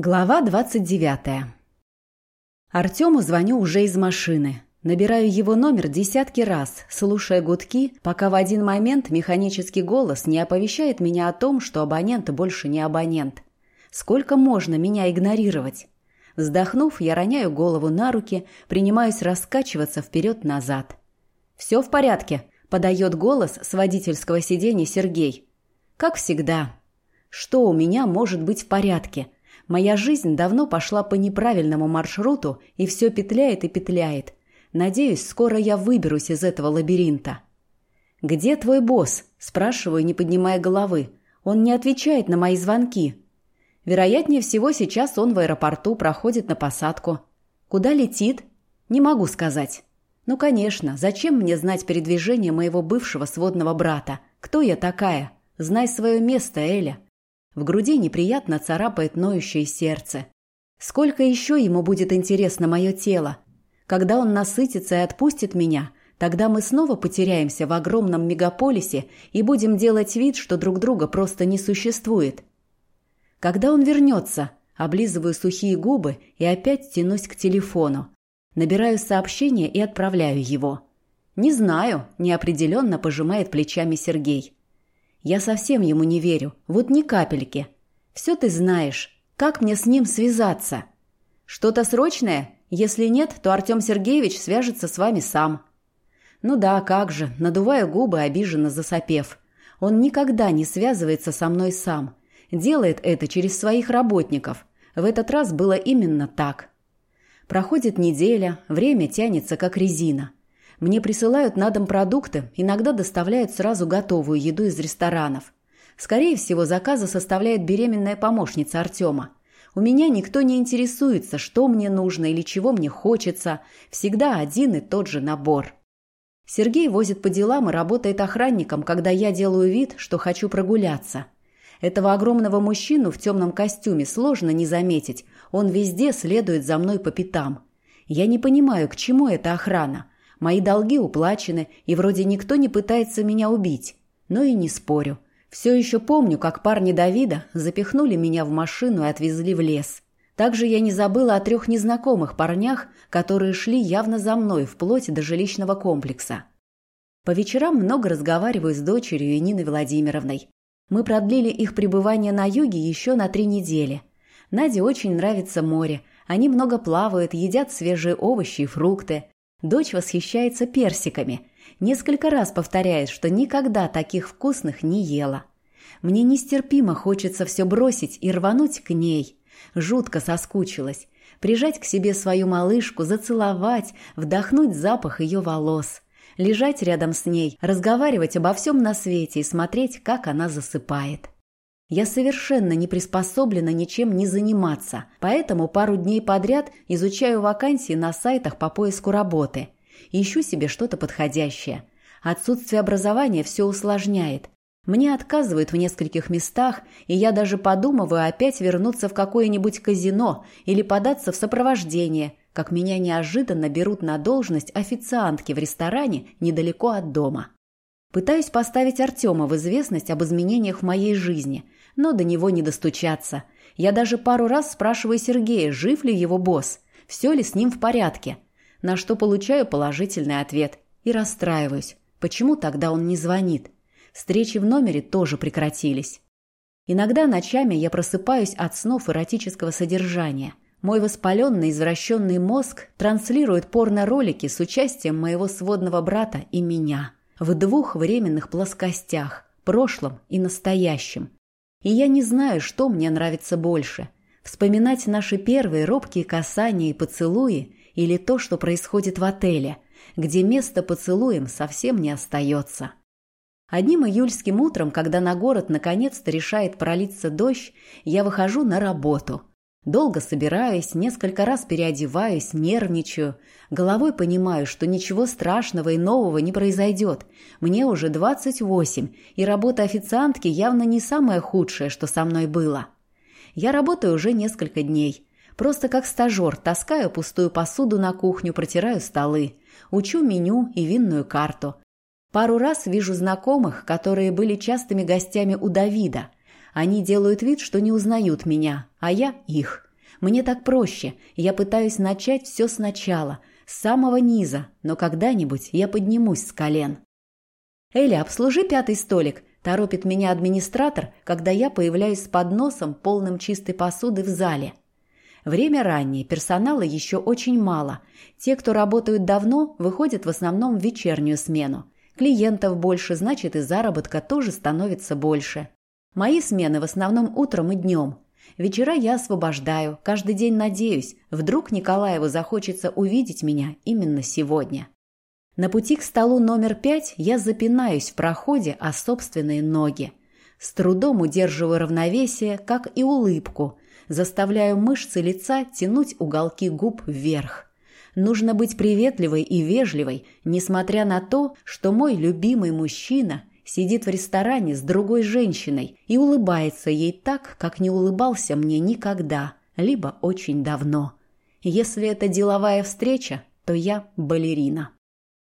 Глава 29. Артему звоню уже из машины. Набираю его номер десятки раз, слушая гудки, пока в один момент механический голос не оповещает меня о том, что абонент больше не абонент. Сколько можно меня игнорировать? Вздохнув, я роняю голову на руки, принимаюсь раскачиваться вперед-назад. «Все в порядке», – подает голос с водительского сиденья Сергей. «Как всегда. Что у меня может быть в порядке?» – Моя жизнь давно пошла по неправильному маршруту и все петляет и петляет. Надеюсь, скоро я выберусь из этого лабиринта. «Где твой босс?» – спрашиваю, не поднимая головы. Он не отвечает на мои звонки. Вероятнее всего, сейчас он в аэропорту проходит на посадку. Куда летит? Не могу сказать. Ну, конечно, зачем мне знать передвижение моего бывшего сводного брата? Кто я такая? Знай свое место, Эля. В груди неприятно царапает ноющее сердце. Сколько еще ему будет интересно мое тело? Когда он насытится и отпустит меня, тогда мы снова потеряемся в огромном мегаполисе и будем делать вид, что друг друга просто не существует. Когда он вернется, облизываю сухие губы и опять тянусь к телефону. Набираю сообщение и отправляю его. «Не знаю», – неопределенно пожимает плечами Сергей. Я совсем ему не верю, вот ни капельки. Все ты знаешь. Как мне с ним связаться? Что-то срочное? Если нет, то Артем Сергеевич свяжется с вами сам. Ну да, как же, надувая губы, обиженно засопев. Он никогда не связывается со мной сам. Делает это через своих работников. В этот раз было именно так. Проходит неделя, время тянется как резина. Мне присылают на дом продукты, иногда доставляют сразу готовую еду из ресторанов. Скорее всего, заказы составляет беременная помощница Артема. У меня никто не интересуется, что мне нужно или чего мне хочется. Всегда один и тот же набор. Сергей возит по делам и работает охранником, когда я делаю вид, что хочу прогуляться. Этого огромного мужчину в темном костюме сложно не заметить. Он везде следует за мной по пятам. Я не понимаю, к чему эта охрана. Мои долги уплачены, и вроде никто не пытается меня убить. Но и не спорю. Все еще помню, как парни Давида запихнули меня в машину и отвезли в лес. Также я не забыла о трех незнакомых парнях, которые шли явно за мной вплоть до жилищного комплекса. По вечерам много разговариваю с дочерью и Ниной Владимировной. Мы продлили их пребывание на юге еще на три недели. Наде очень нравится море. Они много плавают, едят свежие овощи и фрукты. Дочь восхищается персиками. Несколько раз повторяет, что никогда таких вкусных не ела. Мне нестерпимо хочется все бросить и рвануть к ней. Жутко соскучилась. Прижать к себе свою малышку, зацеловать, вдохнуть запах ее волос. Лежать рядом с ней, разговаривать обо всем на свете и смотреть, как она засыпает. Я совершенно не приспособлена ничем не заниматься, поэтому пару дней подряд изучаю вакансии на сайтах по поиску работы. Ищу себе что-то подходящее. Отсутствие образования все усложняет. Мне отказывают в нескольких местах, и я даже подумываю опять вернуться в какое-нибудь казино или податься в сопровождение, как меня неожиданно берут на должность официантки в ресторане недалеко от дома. Пытаюсь поставить Артема в известность об изменениях в моей жизни – но до него не достучаться. Я даже пару раз спрашиваю Сергея, жив ли его босс, все ли с ним в порядке. На что получаю положительный ответ и расстраиваюсь. Почему тогда он не звонит? Встречи в номере тоже прекратились. Иногда ночами я просыпаюсь от снов эротического содержания. Мой воспаленный извращенный мозг транслирует порно-ролики с участием моего сводного брата и меня. В двух временных плоскостях – прошлом и настоящем – и я не знаю, что мне нравится больше. Вспоминать наши первые робкие касания и поцелуи или то, что происходит в отеле, где место поцелуем совсем не остается. Одним июльским утром, когда на город наконец-то решает пролиться дождь, я выхожу на работу. Долго собираюсь, несколько раз переодеваюсь, нервничаю. Головой понимаю, что ничего страшного и нового не произойдет. Мне уже 28, и работа официантки явно не самое худшее, что со мной было. Я работаю уже несколько дней. Просто как стажер таскаю пустую посуду на кухню, протираю столы. Учу меню и винную карту. Пару раз вижу знакомых, которые были частыми гостями у Давида – они делают вид, что не узнают меня, а я их. Мне так проще, я пытаюсь начать все сначала, с самого низа, но когда-нибудь я поднимусь с колен. «Эля, обслужи пятый столик», – торопит меня администратор, когда я появляюсь с подносом, полным чистой посуды в зале. Время раннее, персонала еще очень мало. Те, кто работают давно, выходят в основном в вечернюю смену. Клиентов больше, значит и заработка тоже становится больше. Мои смены в основном утром и днем. Вечера я освобождаю, каждый день надеюсь, вдруг Николаеву захочется увидеть меня именно сегодня. На пути к столу номер пять я запинаюсь в проходе о собственные ноги. С трудом удерживаю равновесие, как и улыбку, заставляю мышцы лица тянуть уголки губ вверх. Нужно быть приветливой и вежливой, несмотря на то, что мой любимый мужчина сидит в ресторане с другой женщиной и улыбается ей так, как не улыбался мне никогда, либо очень давно. Если это деловая встреча, то я балерина.